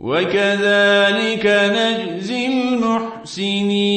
وكذلك نجزي المحسنين.